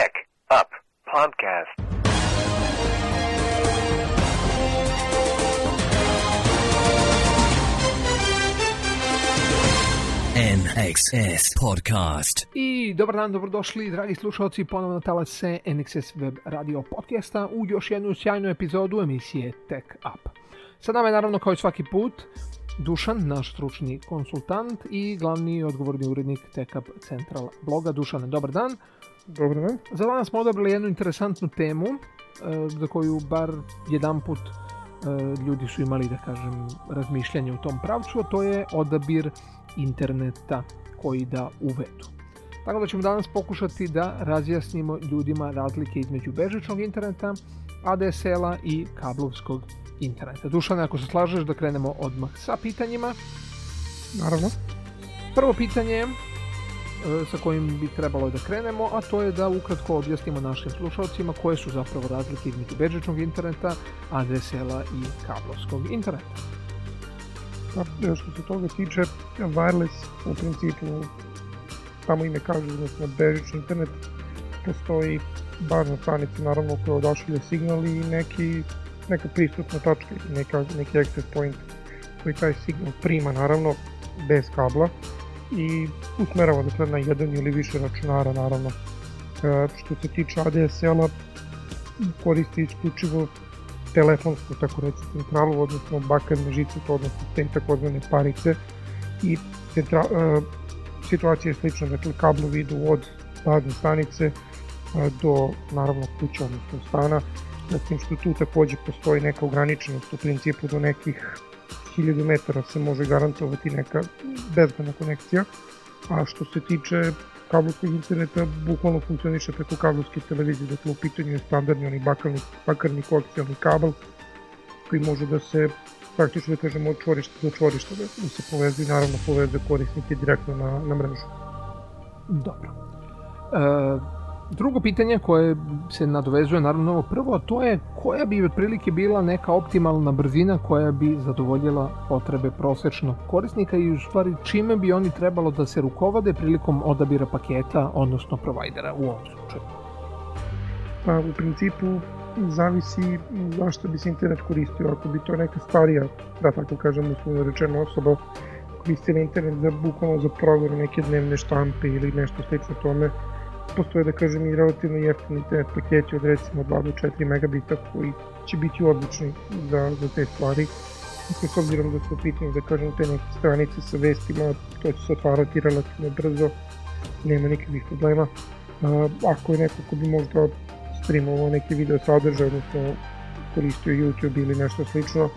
Tech Up Podcast. NXS Podcast. I dobar dan, dobrodošli, dragi slušalci, ponovno na talase NXS Web radio podcasta u još jednu sjajnu epizodu emisije Tech Up. Sa nama je naravno kao i svaki put Dušan, naš stručni konsultant i glavni odgovorni urednik Tech Up Central bloga. Dušane, dobar dan. Dobar dan. Za danas smo odabrali jednu interesantnu temu e, za koju bar jedan put e, ljudi su imali, da kažem, razmišljanje u tom pravcu, a to je odabir interneta koji da uvedu. Tako da ćemo danas pokušati da razjasnimo ljudima razlike između bežičnog interneta, ADSL-a i kablovskog interneta. Dušane, ako se slažeš da krenemo odmah sa pitanjima. Naravno. Prvo pitanje je sa kojim bi trebalo da krenemo, a to je da ukratko objasnimo našim slušalcima koje su zapravo razlike između bežičnog interneta, ADSL-a i kablovskog interneta. Pa, što se toga tiče, wireless u principu, tamo ime kaže, odnosno bežični internet, postoji bazna stanica naravno koja odašilje signal i neki, neka pristupna tačka, neka, neki access point koji taj signal prima naravno bez kabla i usmerava dakle na jedan ili više računara naravno. E, što se tiče ADSL-a koristi isključivo telefonsku, tako reći, centralu, odnosno bakarne žice, odnosno te takozvane parice i centra, e, situacija je slična, dakle kablovi idu od bazne stanice e, do naravno kuća, odnosno stana, s tim što tu takođe postoji neka ograničenost u principu do nekih 1000 metara se može garantovati neka bezbedna konekcija, a što se tiče kablovskog interneta, bukvalno funkcioniše preko kablovske televizije, dakle u pitanju je standardni onaj bakarni, bakarni koaksijalni kabel koji može da se praktično da kažemo od čvorišta do čvorišta da, da se povezuje i naravno poveze korisnike direktno na, na mrežu. Dobro. E, drugo pitanje koje se nadovezuje naravno ovo prvo, to je koja bi otprilike bila neka optimalna brzina koja bi zadovoljila potrebe prosečnog korisnika i u stvari čime bi oni trebalo da se rukovade prilikom odabira paketa, odnosno provajdera u ovom slučaju? Pa u principu zavisi zašto bi se internet koristio. Ako bi to neka starija, da tako kažem, uslovno rečeno osoba koristila internet za bukvalno za provjeru neke dnevne štampe ili nešto slično tome, postoje da kažem i relativno jeftini internet paketi od recimo 2 do 4 megabita koji će biti odlični za, za te stvari. Dakle, s obzirom da su u pitanju, da kažem, te neke stranice sa vestima, to će se otvarati relativno brzo, nema nikakvih problema. A, ako je neko ko bi možda streamovao neki video sadržaj, odnosno koristio YouTube ili nešto slično,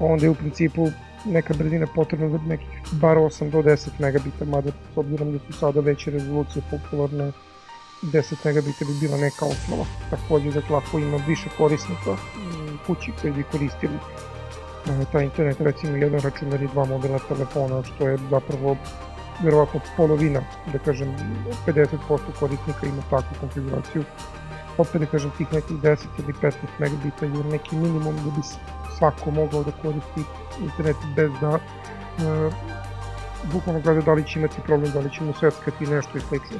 onda je u principu neka brzina potrebna za nekih bar 8 do 10 megabita, mada s obzirom da su sada veće rezolucije popularne, 10 megabita bi bila neka osnova. Takođe, dakle, ako ima više korisnika u kući koji bi koristili e, taj internet, recimo jedan računar i dva mobilna telefona, što je zapravo verovatno polovina, da kažem, 50% korisnika ima takvu konfiguraciju. Opet da kažem, tih nekih 10 ili 15 megabita je neki minimum da bi svako mogao da koristi internet bez da e, bukvalno gleda da li će imati problem, da li će mu sveckati nešto i slično.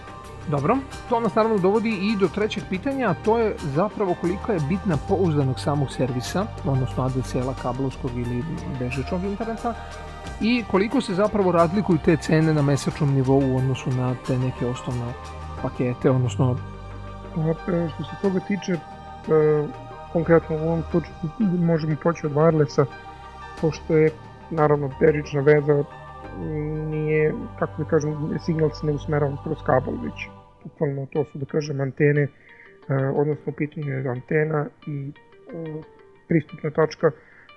Dobro, to nas naravno dovodi i do trećeg pitanja, a to je zapravo koliko je bitna pouzdanog samog servisa, odnosno ADSL-a, kablovskog ili bežičnog interneta, i koliko se zapravo razlikuju te cene na mesečnom nivou u odnosu na te neke osnovne pakete, odnosno... E, što se toga tiče, e, konkretno u ovom slučaju možemo poći od wirelessa, pošto je naravno bežična veza nije, kako da kažem, signal se ne usmerava kroz kabel, već bukvalno to su da kažem antene, odnosno u pitanju je antena i pristupna tačka,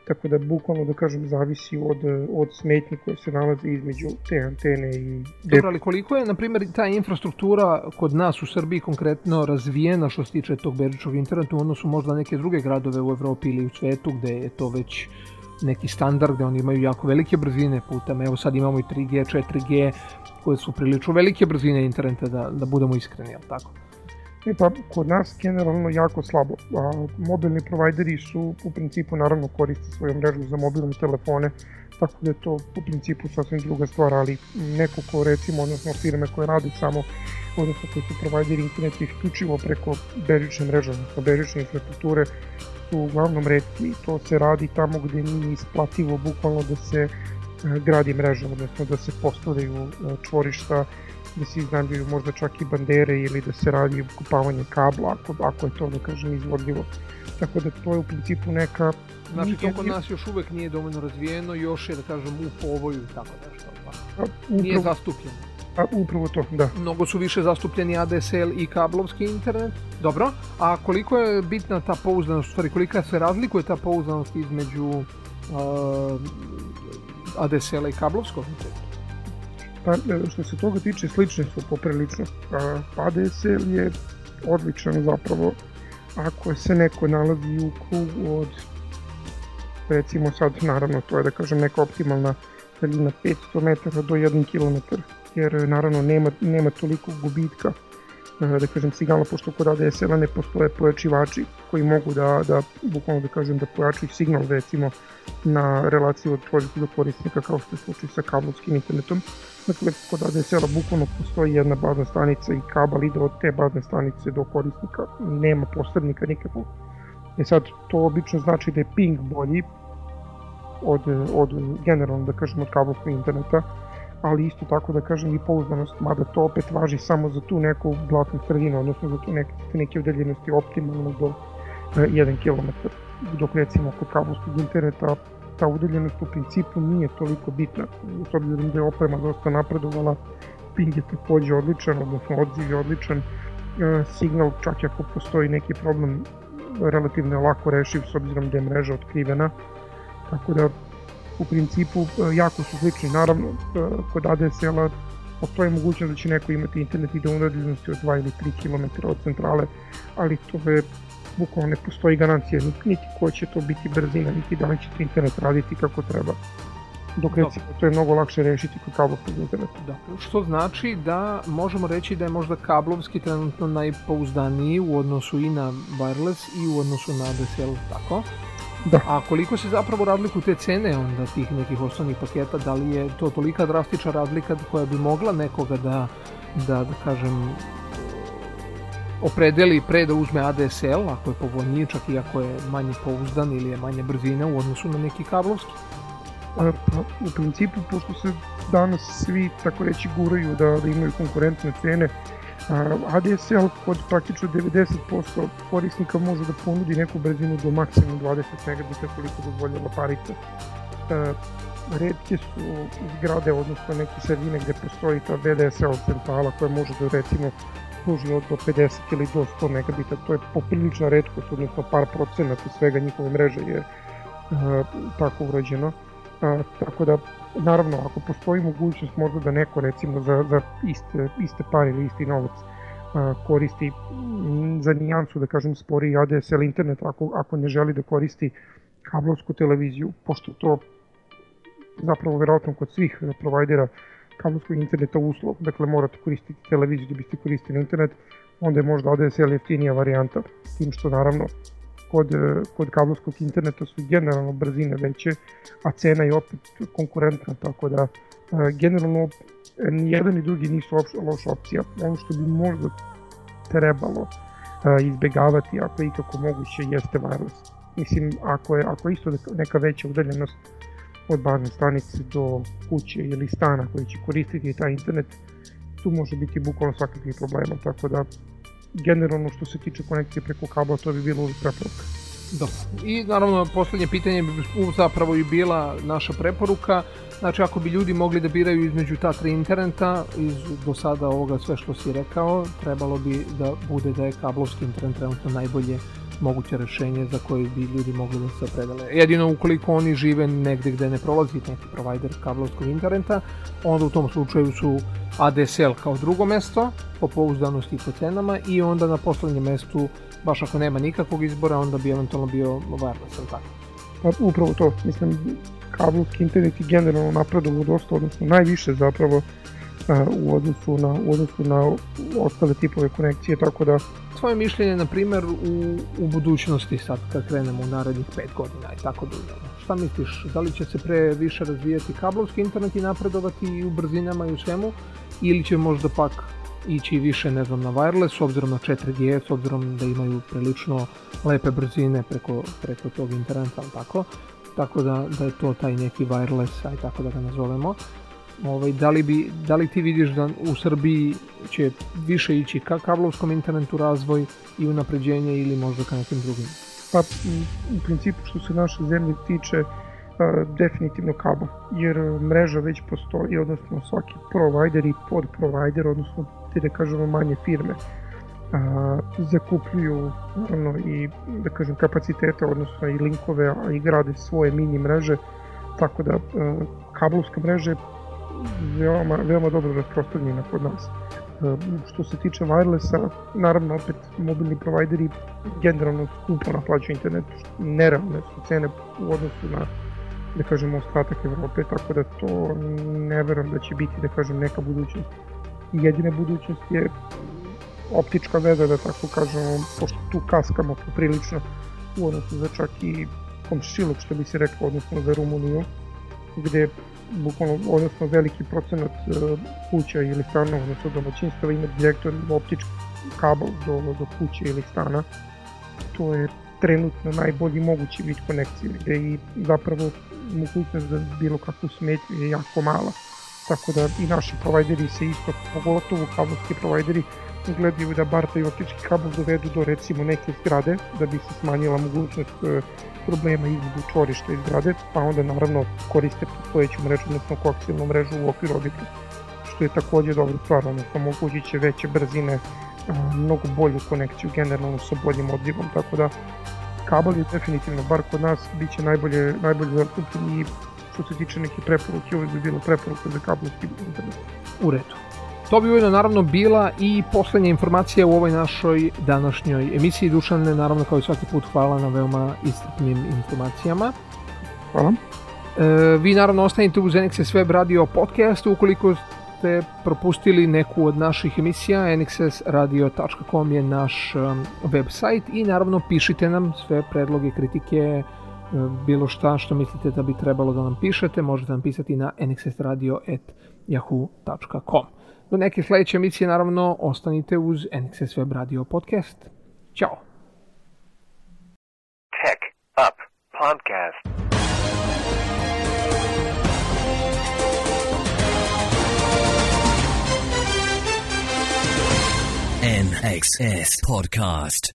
tako da bukvalno da kažem zavisi od, od smetnji koje se nalaze između te antene i... Dobro, ali koliko je, na primjer, ta infrastruktura kod nas u Srbiji konkretno razvijena što se tiče tog bežičnog interneta u odnosu možda neke druge gradove u Evropi ili u svetu gde je to već neki standard gde oni imaju jako velike brzine putem, evo sad imamo i 3G, 4G koje su prilično velike brzine interneta da, da budemo iskreni, jel tako? E pa, kod nas generalno jako slabo. A, mobilni provajderi su u principu naravno koriste svoju mrežu za mobilne telefone, tako da je to u principu sasvim druga stvar, ali neko ko recimo, odnosno firme koje rade samo, odnosno koji su provajderi interneta isključivo preko bežične mreže, odnosno bežične infrastrukture, su uglavnom redki. To se radi tamo gde nije isplativo bukvalno da se e, gradi mreža, odnosno da se postavljaju e, čvorišta da se iznajmljuju možda čak i bandere ili da se radi kupavanje kabla ako, ako je to da kažem izvodljivo. Tako da to je u principu neka... Znači to kod nas još uvek nije dovoljno razvijeno, još je da kažem u povoju i tako nešto. Pa. A, Nije upravo, zastupljeno. a, upravo to, da. Mnogo su više zastupljeni ADSL i kablovski internet. Dobro, a koliko je bitna ta pouzdanost, stvari kolika se razlikuje ta pouzdanost između uh, ADSL-a i kablovskog interneta? Pa, e, što se toga tiče, slične su poprilično. A, ADSL je odličan zapravo ako se neko nalazi u krugu od recimo sad naravno to je da kažem neka optimalna daljina 500 metara do 1 km jer naravno nema, nema toliko gubitka e, da kažem signala pošto kod ADSL-a ne postoje pojačivači koji mogu da, da bukvalno da kažem da pojačaju signal recimo na relaciju od čovjeka do korisnika kao što je slučaj sa kablovskim internetom Dakle, kod ADSL-a bukvalno postoji jedna bazna stanica i kabel ide od te bazne stanice do korisnika, nema posrednika nikakvog. E sad, to obično znači da je ping bolji od, od generalno, da kažem, od kabelskog interneta, ali isto tako da kažem i pouzdanost, mada to opet važi samo za tu neku blatnu sredinu, odnosno za tu neke, neke udaljenosti optimalno do e, 1 km, dok recimo kod kabelskog interneta ta udaljenost u principu nije toliko bitna, s obzirom da je oprema dosta napredovala, ping je takođe odličan, odnosno odziv je odličan, e, signal čak ako postoji neki problem relativno je lako rešiv s obzirom da je mreža otkrivena, tako da u principu e, jako su slični, naravno e, kod ADSL-a postoji mogućnost da će neko imati internet i da udaljenosti od 2 ili 3 km od centrale, ali to je bukvalno ne postoji garancija niti, ko će to biti brzina, niti da li će internet raditi kako treba. Dok recimo to je mnogo lakše rešiti kod kablovskog interneta. Da. Što znači da možemo reći da je možda kablovski trenutno najpouzdaniji u odnosu i na wireless i u odnosu na ADSL, tako? Da. A koliko se zapravo razlikuju te cene onda tih nekih osnovnih paketa, da li je to tolika drastična razlika koja bi mogla nekoga da, da, da kažem, opredeli pre da uzme ADSL, ako je povoljniji, čak i ako je manje pouzdan ili je manje brzina u odnosu na neki kablovski? A, pa, u principu, pošto se danas svi, tako reći, guraju da, da imaju konkurentne cene, ADSL kod praktično 90% korisnika može da ponudi neku brzinu do maksimum 20 megabita koliko dozvoljava parica. Redke su zgrade, odnosno neke sredine gde postoji ta VDSL centrala koja može da recimo pruži od do 50 ili do 100 megabita, to je poprilična redkost, odnosno par procenata svega njihove mreže je uh, tako urađeno. Uh, tako da, naravno, ako postoji mogućnost možda da neko recimo za, za iste, iste pare ili isti novac uh, koristi za nijansu, da kažem, spori ADSL internet, ako, ako ne želi da koristi kablovsku televiziju, pošto to zapravo verovatno kod svih provajdera kabelskog interneta uslov, dakle morate koristiti televiziju da biste koristili internet, onda je možda ADSL jeftinija varijanta, s tim što naravno kod, kod kabelskog interneta su generalno brzine veće, a cena je opet konkurentna, tako da generalno ni jedan ni drugi nisu opš, loša opcija. Ono što bi možda trebalo izbegavati ako je ikako moguće jeste wireless. Mislim, ako je, ako je isto neka veća udaljenost od bazne stanice do kuće ili stana koji će koristiti taj internet, tu može biti bukvalno svakakvih problema, tako da generalno što se tiče konekcije preko kabla to bi bilo uvijek preporuka. Da. I naravno poslednje pitanje bi zapravo i bila naša preporuka. Znači ako bi ljudi mogli da biraju između ta tri interneta, iz do sada ovoga sve što si rekao, trebalo bi da bude da je kablovski internet trenutno najbolje moguće rešenje za koje bi ljudi mogli da se opredele. Jedino ukoliko oni žive negde gde ne prolazi neki provider kablovskog interneta, onda u tom slučaju su ADSL kao drugo mesto po pouzdanosti i po cenama i onda na poslednjem mestu, baš ako nema nikakvog izbora, onda bi eventualno bio wireless, ali tako? Pa upravo to, mislim, kablovski internet je generalno napredovao dosta, odnosno najviše zapravo u odnosu na, u odnosu na ostale tipove konekcije, tako da Tvoje mišljenje, na primer, u, u budućnosti sad kad krenemo u narednih 5 godina i tako dalje. Šta misliš, da li će se pre više razvijati kablovski internet i napredovati i u brzinama i u svemu, ili će možda pak ići više, ne znam, na wireless, s obzirom na 4G, s obzirom da imaju prilično lepe brzine preko, preko tog interneta, tako? Tako da, da je to taj neki wireless, aj tako da ga nazovemo. Ovaj, da, li bi, da li ti vidiš da u Srbiji će više ići ka kablovskom internetu razvoj i unapređenje ili možda ka nekim drugim? Pa, u principu što se naše zemlje tiče, definitivno kabel, jer mreža već postoji, odnosno svaki provider i pod provider, odnosno ti da kažemo manje firme, a, zakupljuju naravno i da kažem kapacitete, odnosno i linkove, a i grade svoje mini mreže, tako da a, kablovska mreža je veoma, veoma dobro rasprostranjena kod nas. A, što se tiče wirelessa, naravno opet mobilni provajderi generalno skupo naplaćaju internet, nerealne su cene u odnosu na da kažem ostatak Evrope, tako da to ne verujem da će biti da kažem neka budućnost. Jedina budućnost je optička veza, da tako kažemo, pošto tu kaskamo poprilično u odnosu za čak i komšilog, što bi se reklo, odnosno za Rumuniju, gde bukvalno, odnosno veliki procenat uh, kuća ili stana, odnosno domaćinstava ima direktor optički kabel do, do kuće ili stana. To je trenutno najbolji mogući vid konekcije, gde i zapravo mogućnost za bilo kakvu smetnju je jako mala. Tako da i naši provajderi se isto, pogotovo kablovski provajderi, gledaju da bar taj optički kabel dovedu do recimo neke zgrade da bi se smanjila mogućnost e, problema između čvorišta i zgrade, pa onda naravno koriste postojeću mrežu, odnosno koaksijalnu mrežu u okviru objekta, što je takođe dobra stvar, odnosno omogućit će veće brzine, mnogo bolju konekciju generalno sa boljim odzivom, tako da kabel je definitivno, bar kod nas, bit će najbolje, najbolje zastupljen i što se tiče neke preporuke, uvijek bi bilo preporuka za internet. U redu. To bi ujedno naravno bila i poslednja informacija u ovoj našoj današnjoj emisiji. Dušane, naravno kao i svaki put hvala na veoma istrpnim informacijama. Hvala. E, vi naravno ostanite uz NXS Web Radio podcast ukoliko ste propustili neku od naših emisija, nxsradio.com je naš um, website i naravno pišite nam sve predloge, kritike, um, bilo šta što mislite da bi trebalo da nam pišete, možete nam pisati na nxsradio.yahoo.com. Do neke sledeće emisije naravno ostanite uz NXS Web Radio podcast. Ćao! Tech Up Podcast. NXS Podcast.